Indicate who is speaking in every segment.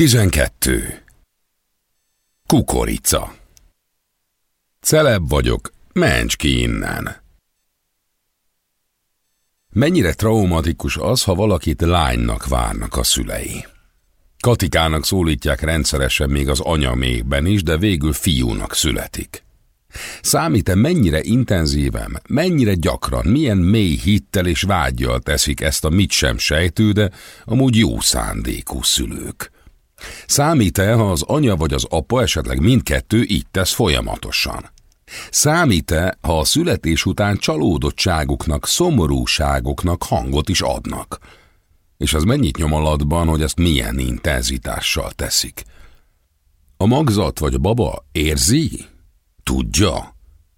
Speaker 1: 12. Kukorica Celeb vagyok, mencs ki innen. Mennyire traumatikus az, ha valakit lánynak várnak a szülei. Katikának szólítják rendszeresen még az anya méhben is, de végül fiúnak születik. Számít-e mennyire intenzíven, mennyire gyakran, milyen mély hittel és vágyjal teszik ezt a mit sem sejtő, de amúgy jó szándékú szülők? Számít-e, ha az anya vagy az apa, esetleg mindkettő így tesz folyamatosan? Számít-e, ha a születés után csalódottságuknak, szomorúságoknak hangot is adnak? És az mennyit nyom alatban, hogy ezt milyen intenzitással teszik? A magzat vagy a baba érzi? Tudja?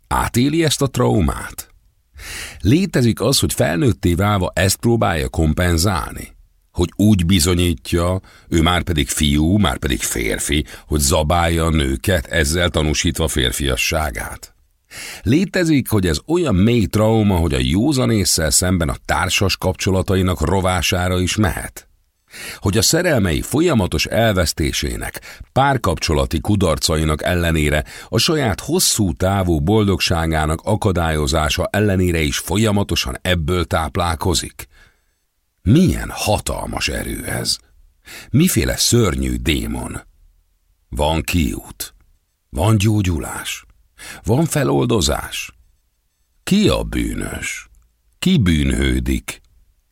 Speaker 1: Átéli ezt a traumát? Létezik az, hogy felnőtté válva ezt próbálja kompenzálni? Hogy úgy bizonyítja, ő már pedig fiú, már pedig férfi, hogy zabálja a nőket, ezzel tanúsítva férfiasságát. Létezik, hogy ez olyan mély trauma, hogy a józanésszel szemben a társas kapcsolatainak rovására is mehet. Hogy a szerelmei folyamatos elvesztésének, párkapcsolati kudarcainak ellenére, a saját hosszú távú boldogságának akadályozása ellenére is folyamatosan ebből táplálkozik. Milyen hatalmas erő ez! Miféle szörnyű démon! Van kiút, van gyógyulás, van feloldozás. Ki a bűnös? Ki bűnhődik?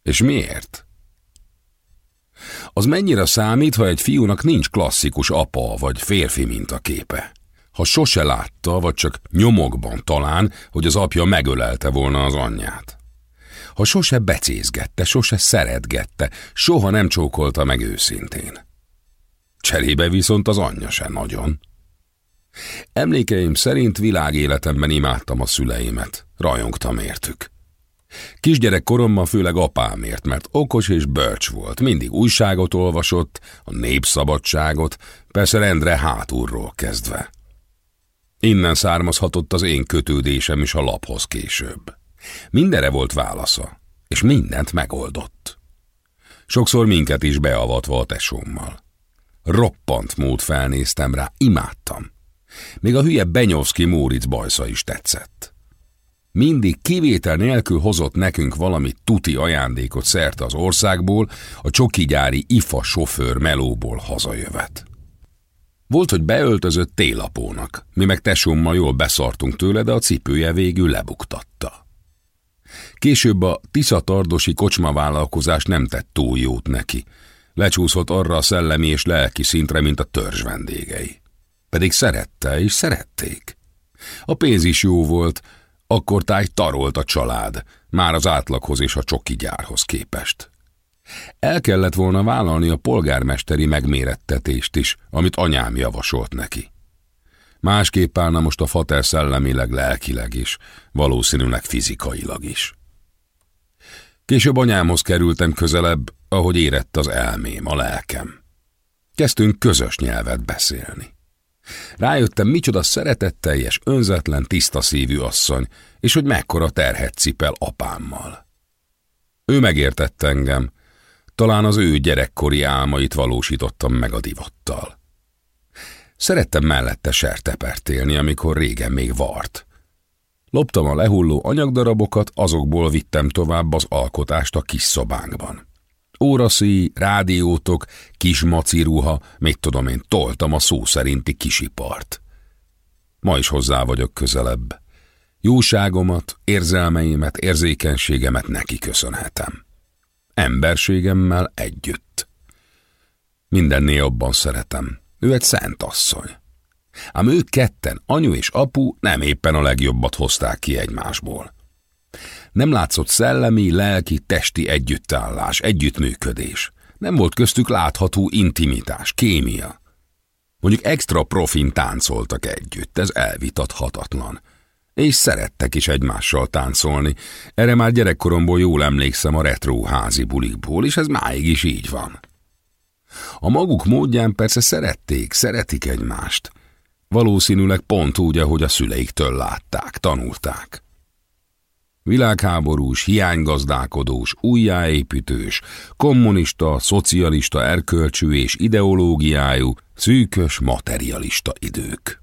Speaker 1: És miért? Az mennyire számít, ha egy fiúnak nincs klasszikus apa vagy férfi mintaképe? Ha sose látta, vagy csak nyomokban talán, hogy az apja megölelte volna az anyját ha sose becézgette, sose szeretgette, soha nem csókolta meg őszintén. Cserébe viszont az anyja se nagyon. Emlékeim szerint világéletemben imádtam a szüleimet, rajongtam értük. Kisgyerek koromban főleg apámért, mert okos és bölcs volt, mindig újságot olvasott, a népszabadságot, persze rendre hátulról kezdve. Innen származhatott az én kötődésem is a laphoz később. Mindenre volt válasza, és mindent megoldott. Sokszor minket is beavatva a tesómmal. Roppant mód felnéztem rá, imádtam. Még a hülye Benyovszki Móric bajsza is tetszett. Mindig kivétel nélkül hozott nekünk valami tuti ajándékot szerte az országból, a csokigyári ifa sofőr melóból hazajövet. Volt, hogy beöltözött télapónak, mi meg tesómmal jól beszartunk tőle, de a cipője végül lebuktatta. Később a Tisza-tardosi kocsmavállalkozás nem tett túl jót neki. Lecsúszott arra a szellemi és lelki szintre, mint a törzs vendégei. Pedig szerette és szerették. A pénz is jó volt, akkor táj tarolt a család, már az átlaghoz és a csoki gyárhoz képest. El kellett volna vállalni a polgármesteri megmérettetést is, amit anyám javasolt neki. Másképp állna most a fater szellemileg, lelkileg is, valószínűleg fizikailag is. Később anyámhoz kerültem közelebb, ahogy érett az elmém, a lelkem. Kezdtünk közös nyelvet beszélni. Rájöttem, micsoda szeretetteljes, önzetlen, tiszta szívű asszony, és hogy mekkora terhet cipel apámmal. Ő megértett engem, talán az ő gyerekkori álmait valósítottam meg a divattal. Szerettem mellette sertepert élni, amikor régen még vart. Loptam a lehulló anyagdarabokat, azokból vittem tovább az alkotást a kis szobánkban. Óraszíj, rádiótok, kis maciruha, mit tudom én, toltam a szó szerinti kisipart. Ma is hozzá vagyok közelebb. Jóságomat, érzelmeimet, érzékenységemet neki köszönhetem. Emberségemmel együtt. Mindennél jobban szeretem. Ő egy szent asszony. Ám ők ketten, anyu és apu nem éppen a legjobbat hozták ki egymásból. Nem látszott szellemi, lelki, testi együttállás, együttműködés. Nem volt köztük látható intimitás, kémia. Mondjuk extra profin táncoltak együtt, ez elvitathatatlan. És szerettek is egymással táncolni. Erre már gyerekkoromból jól emlékszem a retro házi bulikból, és ez máig is így van. A maguk módján persze szerették, szeretik egymást. Valószínűleg pont úgy, ahogy a szüleiktől látták, tanulták. Világháborús, hiánygazdálkodós, újjáépítős, kommunista, szocialista erkölcsű és ideológiájú, szűkös, materialista idők.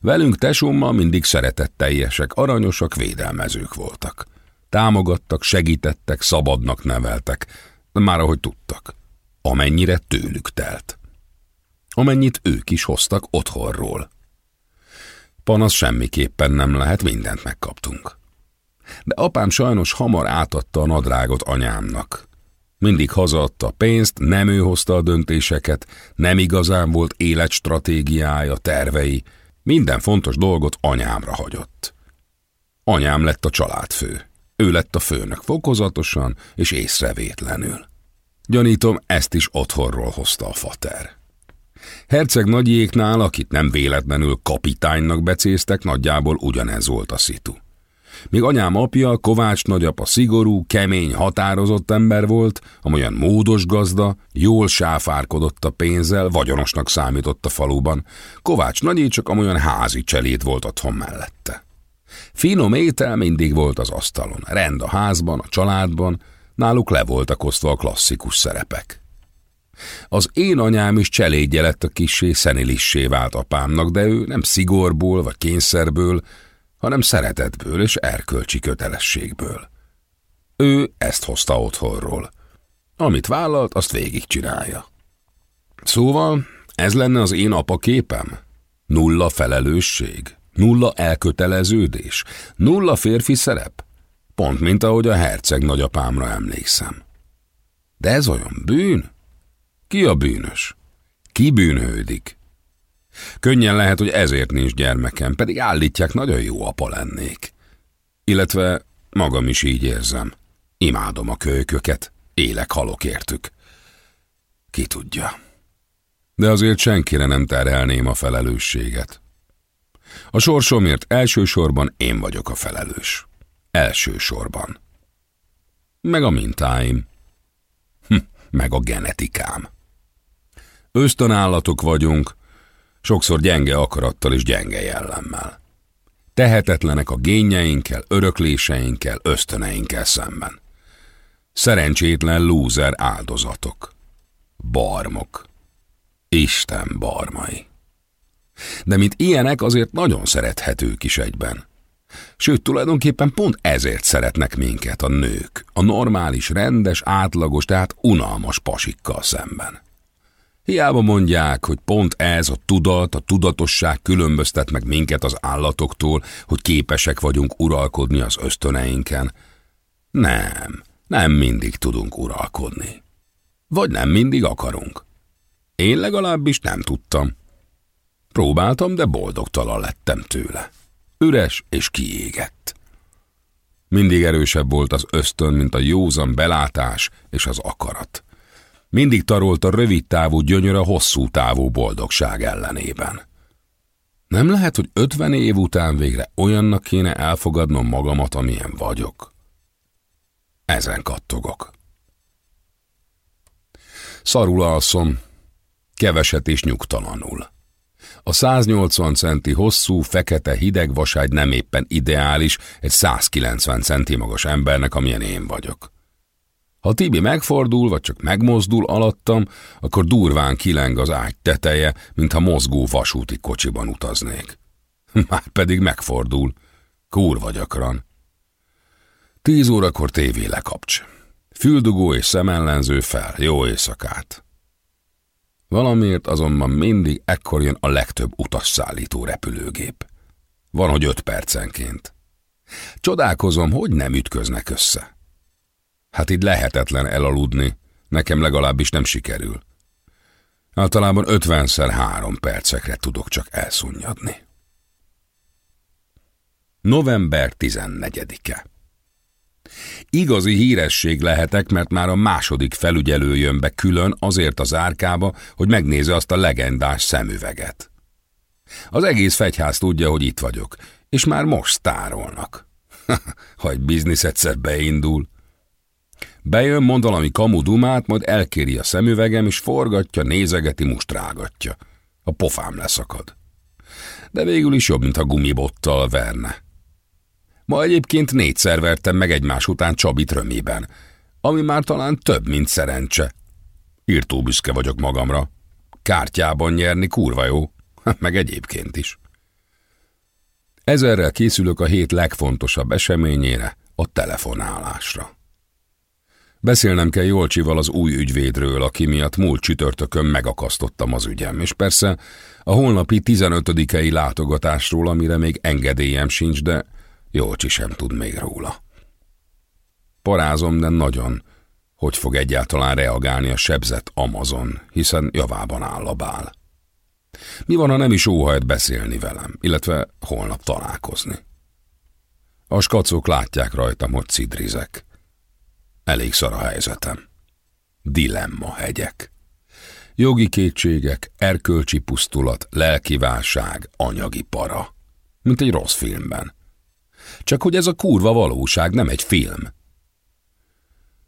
Speaker 1: Velünk tesómmal mindig szeretetteljesek, aranyosak, védelmezők voltak. Támogattak, segítettek, szabadnak neveltek, már ahogy tudtak. Amennyire tőlük telt. Amennyit ők is hoztak otthonról. Panasz semmiképpen nem lehet, mindent megkaptunk. De apám sajnos hamar átadta a nadrágot anyámnak. Mindig hazaadta pénzt, nem ő hozta a döntéseket, nem igazán volt életstratégiája, tervei, minden fontos dolgot anyámra hagyott. Anyám lett a családfő. Ő lett a főnök fokozatosan és észrevétlenül. Gyanítom, ezt is otthonról hozta a fater. Herceg nagyjéknál, akit nem véletlenül kapitánynak becéztek, nagyjából ugyanez volt a szitu. Míg anyám apja, Kovács nagyapa szigorú, kemény, határozott ember volt, amolyan módos gazda, jól sáfárkodott a pénzzel, vagyonosnak számított a faluban, Kovács nagyé csak amolyan házi cselét volt otthon mellette. Finom étel mindig volt az asztalon, rend a házban, a családban, náluk le voltak osztva a klasszikus szerepek. Az én anyám is cselédje lett a kissé szenilissé vált apámnak, de ő nem szigorból vagy kényszerből, hanem szeretetből és erkölcsi kötelességből. Ő ezt hozta otthonról. Amit vállalt, azt végigcsinálja. Szóval ez lenne az én apaképem? Nulla felelősség, nulla elköteleződés, nulla férfi szerep? Pont mint ahogy a herceg nagyapámra emlékszem. De ez olyan bűn? Ki a bűnös? Ki bűnhődik? Könnyen lehet, hogy ezért nincs gyermekem, pedig állítják, nagyon jó apa lennék. Illetve magam is így érzem. Imádom a kölyköket, élek halok értük. Ki tudja. De azért senkire nem terhelném a felelősséget. A sorsomért elsősorban én vagyok a felelős. Elsősorban. Meg a mintáim. Hm, meg a genetikám. Ösztönállatok vagyunk, sokszor gyenge akarattal és gyenge jellemmel. Tehetetlenek a génjeinkkel, örökléseinkkel, ösztöneinkkel szemben. Szerencsétlen lúzer áldozatok. Barmok. Isten barmai. De mint ilyenek azért nagyon szerethetők is egyben. Sőt, tulajdonképpen pont ezért szeretnek minket a nők, a normális, rendes, átlagos, tehát unalmas pasikkal szemben. Hiába mondják, hogy pont ez a tudat, a tudatosság különböztet meg minket az állatoktól, hogy képesek vagyunk uralkodni az ösztöneinken. Nem, nem mindig tudunk uralkodni. Vagy nem mindig akarunk. Én legalábbis nem tudtam. Próbáltam, de boldogtalan lettem tőle. Üres és kiégett. Mindig erősebb volt az ösztön, mint a józan belátás és az akarat. Mindig tarolt a rövid távú gyönyör a hosszú távú boldogság ellenében. Nem lehet, hogy ötven év után végre olyannak kéne elfogadnom magamat, amilyen vagyok. Ezen kattogok. Szarul alszom, keveset és nyugtalanul. A 180 centi hosszú, fekete, hideg vaságy nem éppen ideális egy 190 centi magas embernek, amilyen én vagyok. Ha Tibi megfordul, vagy csak megmozdul alattam, akkor durván kileng az ágy teteje, mintha mozgó vasúti kocsiban utaznék. Már pedig megfordul. Kurva gyakran. Tíz órakor tévé lekapcs. Füldugó és szemellenző fel, jó éjszakát. Valamiért azonban mindig ekkor jön a legtöbb utasszállító repülőgép. Van, hogy öt percenként. Csodálkozom, hogy nem ütköznek össze. Hát itt lehetetlen elaludni, nekem legalábbis nem sikerül. Általában ötvenszer három percekre tudok csak elszunnyadni. November 14-e Igazi híresség lehetek, mert már a második felügyelő jön be külön azért az árkába, hogy megnézze azt a legendás szemüveget. Az egész fegyház tudja, hogy itt vagyok, és már most sztárolnak. ha egy biznisz egyszer beindul. Bejön, mond valami kamu dumát, majd elkéri a szemüvegem, és forgatja, nézegeti, mustrágatja. A pofám leszakad. De végül is jobb, mint a gumibottal verne. Ma egyébként négyszer vertem meg egymás után Csabit römében, ami már talán több, mint szerencse. Írtó büszke vagyok magamra. Kártyában nyerni kurva jó, meg egyébként is. Ezerrel készülök a hét legfontosabb eseményére, a telefonálásra. Beszélnem kell Jolcsival az új ügyvédről, aki miatt múlt csütörtökön megakasztottam az ügyem, és persze a holnapi 15-ei látogatásról, amire még engedélyem sincs, de Jolcsi sem tud még róla. Parázom, de nagyon, hogy fog egyáltalán reagálni a sebzett Amazon, hiszen javában áll a bál. Mi van, ha nem is óhajt beszélni velem, illetve holnap találkozni? A skacok látják rajtam, hogy cidrizek. Elég szar a helyzetem. Dilemma hegyek. Jogi kétségek, erkölcsi pusztulat, lelki válság, anyagi para. Mint egy rossz filmben. Csak hogy ez a kurva valóság, nem egy film.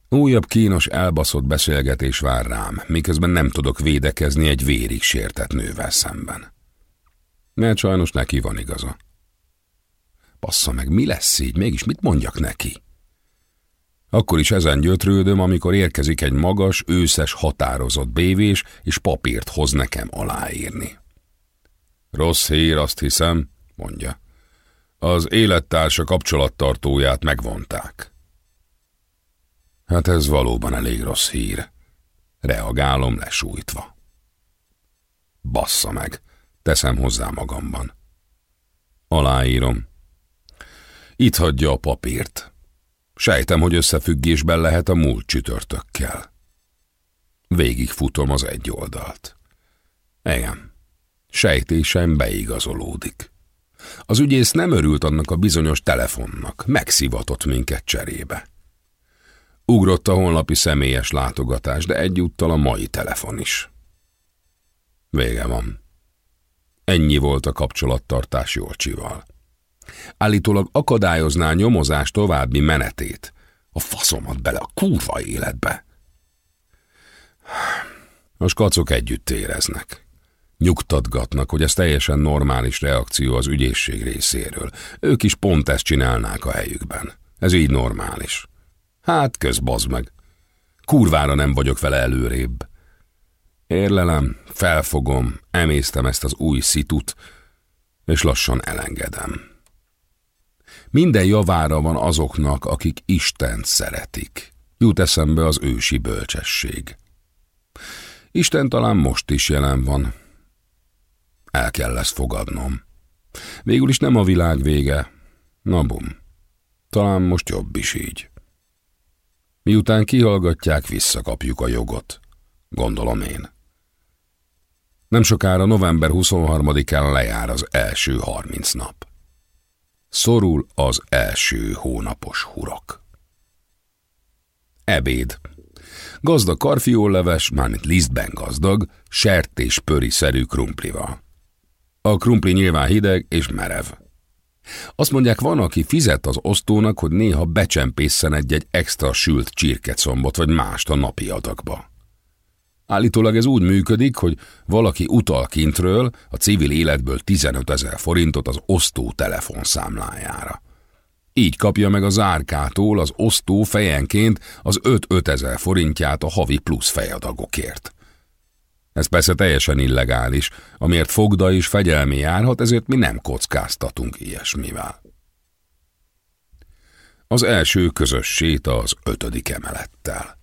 Speaker 1: Újabb kínos elbaszott beszélgetés vár rám, miközben nem tudok védekezni egy vérig sértett nővel szemben. Mert sajnos neki van igaza. Bassza meg, mi lesz így? Mégis mit mondjak neki? Akkor is ezen gyötrődöm, amikor érkezik egy magas, őszes, határozott bévés, és papírt hoz nekem aláírni. Rossz hír, azt hiszem, mondja. Az élettársa kapcsolattartóját megvonták. Hát ez valóban elég rossz hír. Reagálom lesújtva. Bassza meg, teszem hozzá magamban. Aláírom. Itt hagyja a papírt. Sejtem, hogy összefüggésben lehet a múlt csütörtökkel. Végigfutom az egy oldalt. Igen, sejtésem beigazolódik. Az ügyész nem örült annak a bizonyos telefonnak, megszivatott minket cserébe. Ugrott a honlapi személyes látogatás, de egyúttal a mai telefon is. Vége van. Ennyi volt a kapcsolattartás Jolcsival. Állítólag akadályozná a nyomozás további menetét. A faszomat bele a kurva életbe. A skacok együtt éreznek. Nyugtatgatnak, hogy ez teljesen normális reakció az ügyészség részéről. Ők is pont ezt csinálnák a helyükben. Ez így normális. Hát, közbazd meg. Kurvára nem vagyok vele előrébb. Érlelem, felfogom, emésztem ezt az új szitut, és lassan elengedem. Minden javára van azoknak, akik Istent szeretik. Jut eszembe az ősi bölcsesség. Isten talán most is jelen van. El kell ezt fogadnom. Végül is nem a világ vége. Na bum. Talán most jobb is így. Miután kihallgatják, visszakapjuk a jogot. Gondolom én. Nem sokára november 23-án lejár az első 30 nap. Szorul az első hónapos hurok. Ebéd. Gazdag karfiolleves, mármint lisztben gazdag, sertés pöri szerű krumplival. A krumpli nyilván hideg és merev. Azt mondják, van, aki fizet az osztónak, hogy néha becsempészen egy-egy extra sült csirkecombot vagy mást a napi adagba. Állítólag ez úgy működik, hogy valaki utal kintről a civil életből 15 ezer forintot az osztó telefonszámlájára. Így kapja meg az árkától az osztó fejenként az 5-5 ezer forintját a havi plusz fejadagokért. Ez persze teljesen illegális, amiért fogda és fegyelmi járhat, ezért mi nem kockáztatunk ilyesmivel. Az első közös séta az ötödik emelettel.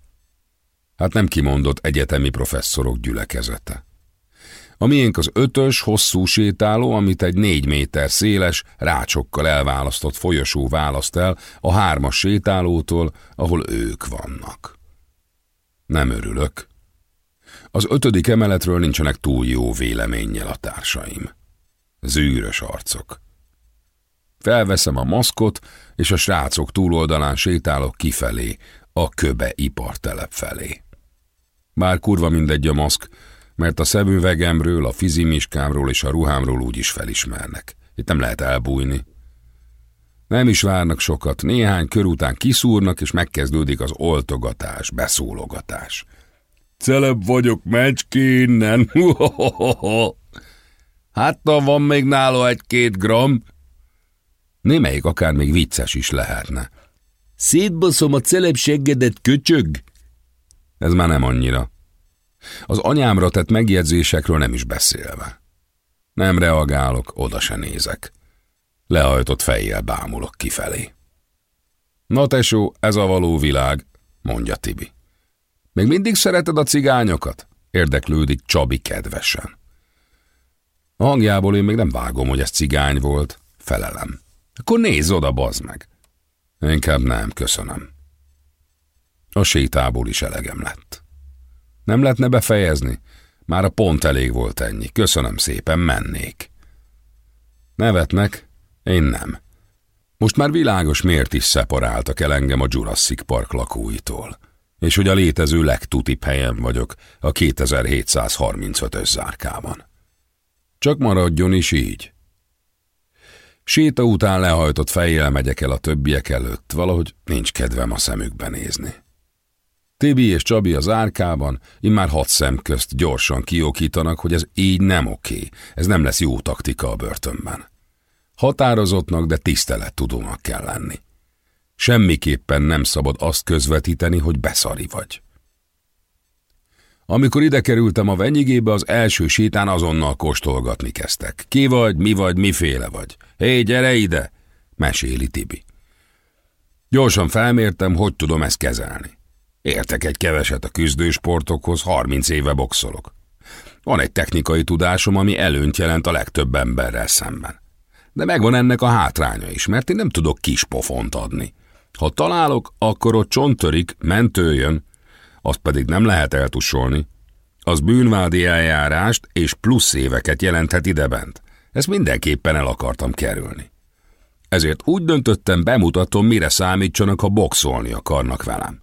Speaker 1: Hát nem kimondott egyetemi professzorok gyülekezete. A miénk az ötös, hosszú sétáló, amit egy négy méter széles, rácsokkal elválasztott folyosó választ el a hármas sétálótól, ahol ők vannak. Nem örülök. Az ötödik emeletről nincsenek túl jó véleménnyel a társaim. Zűrös arcok. Felveszem a maszkot, és a srácok túloldalán sétálok kifelé, a köbe ipartelep felé. Bár kurva mindegy a maszk, mert a szemüvegemről, a fizimiskámról és a ruhámról úgy is felismernek. Itt nem lehet elbújni. Nem is várnak sokat, néhány kör után kiszúrnak, és megkezdődik az oltogatás, beszólogatás. Celeb vagyok, menj ki innen! hát, van még nála egy-két gram. Némelyik akár még vicces is lehetne.
Speaker 2: Szétbaszom a celeb seggedet, köcsög!
Speaker 1: Ez már nem annyira. Az anyámra tett megjegyzésekről nem is beszélve. Nem reagálok, oda se nézek. Lehajtott fejjel bámulok kifelé. Na tesó, ez a való világ, mondja Tibi. Még mindig szereted a cigányokat? Érdeklődik Csabi kedvesen. A hangjából én még nem vágom, hogy ez cigány volt. Felelem. Akkor nézz oda, bazd meg. Inkább nem, köszönöm. A sétából is elegem lett. Nem lehetne befejezni? Már a pont elég volt ennyi. Köszönöm szépen, mennék. Nevetnek? Én nem. Most már világos miért is szeparáltak el engem a Jurassic Park lakóitól, és hogy a létező legtutibb helyen vagyok a 2735-ös zárkában. Csak maradjon is így. Séta után lehajtott fejjel megyek el a többiek előtt, valahogy nincs kedvem a szemükbe nézni. Tibi és Csabi az árkában, immár hat szem közt gyorsan kiokítanak, hogy ez így nem oké, ez nem lesz jó taktika a börtönben. Határozottnak, de tisztelettudónak kell lenni. Semmiképpen nem szabad azt közvetíteni, hogy beszari vagy. Amikor ide kerültem a venyigébe, az első sétán azonnal kóstolgatni kezdtek. Ki vagy, mi vagy, miféle vagy? Hé, gyere ide! Meséli Tibi. Gyorsan felmértem, hogy tudom ezt kezelni. Értek egy keveset a küzdősportokhoz, 30 éve boxolok. Van egy technikai tudásom, ami előnyt jelent a legtöbb emberrel szemben. De megvan ennek a hátránya is, mert én nem tudok kis pofont adni. Ha találok, akkor ott csontörik, mentő jön, azt pedig nem lehet eltusolni. Az bűnvádi eljárást és plusz éveket jelenthet idebent. Ezt mindenképpen el akartam kerülni. Ezért úgy döntöttem, bemutatom, mire számítsanak, ha boxolni akarnak velem.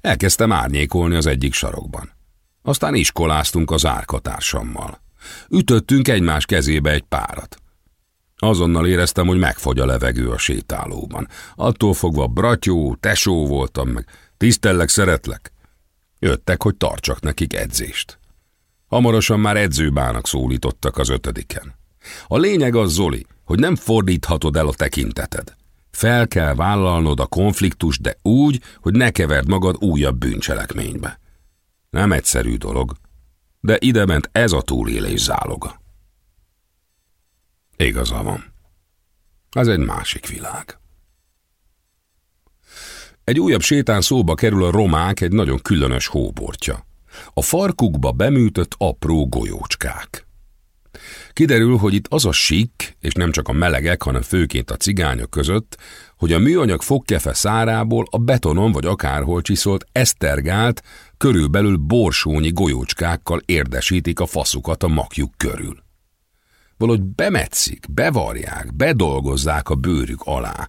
Speaker 1: Elkezdtem árnyékolni az egyik sarokban. Aztán iskoláztunk az árkatársammal. Ütöttünk egymás kezébe egy párat. Azonnal éreztem, hogy megfogy a levegő a sétálóban. Attól fogva bratyó, tesó voltam meg. Tisztellek, szeretlek. Jöttek, hogy tartsak nekik edzést. Hamarosan már edzőbának szólítottak az ötödiken. A lényeg az, Zoli, hogy nem fordíthatod el a tekinteted. Fel kell vállalnod a konfliktus, de úgy, hogy ne keverd magad újabb bűncselekménybe. Nem egyszerű dolog, de idement ez a túlélés záloga. Igaza van. Ez egy másik világ. Egy újabb sétán szóba kerül a romák egy nagyon különös hóbortja. A farkukba beműtött apró golyócskák. Kiderül, hogy itt az a sik, és nem csak a melegek, hanem főként a cigányok között, hogy a műanyag fogkefe szárából a betonon vagy akárhol csiszolt esztergált, körülbelül borsónyi golyócskákkal érdesítik a faszukat a makjuk körül. Valahogy bemetszik, bevarják, bedolgozzák a bőrük alá.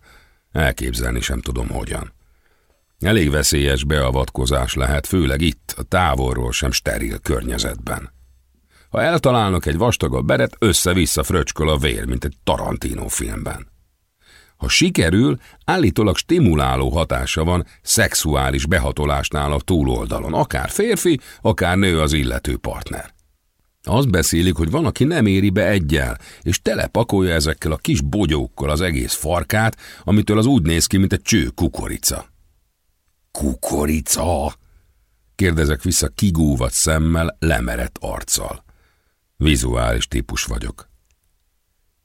Speaker 1: Elképzelni sem tudom hogyan. Elég veszélyes beavatkozás lehet, főleg itt, a távolról sem steril környezetben. Ha eltalálnak egy vastagabb beret, össze-vissza fröcsköl a vér, mint egy Tarantino filmben. Ha sikerül, állítólag stimuláló hatása van szexuális behatolásnál a túloldalon, akár férfi, akár nő az illető partner. Azt beszélik, hogy van, aki nem éri be egyel, és telepakolja ezekkel a kis bogyókkal az egész farkát, amitől az úgy néz ki, mint egy cső kukorica. Kukorica? Kérdezek vissza kigúvat szemmel, lemerett arccal. Vizuális típus vagyok.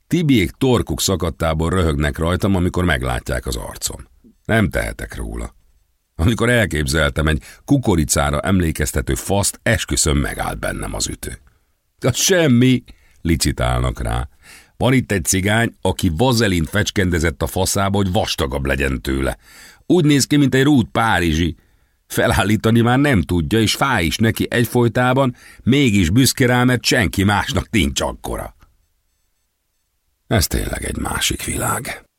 Speaker 1: Tibiék torkuk szakadtából röhögnek rajtam, amikor meglátják az arcom. Nem tehetek róla. Amikor elképzeltem egy kukoricára emlékeztető faszt, esküszöm megállt bennem az ütő. A semmi, licitálnak rá. Van itt egy cigány, aki vazelint fecskendezett a faszába, hogy vastagabb legyen tőle. Úgy néz ki, mint egy rút Párizsi. Felállítani már nem tudja, és fáj is neki egyfolytában, mégis büszke rá, mert senki másnak nincs akkora. Ez tényleg egy másik világ.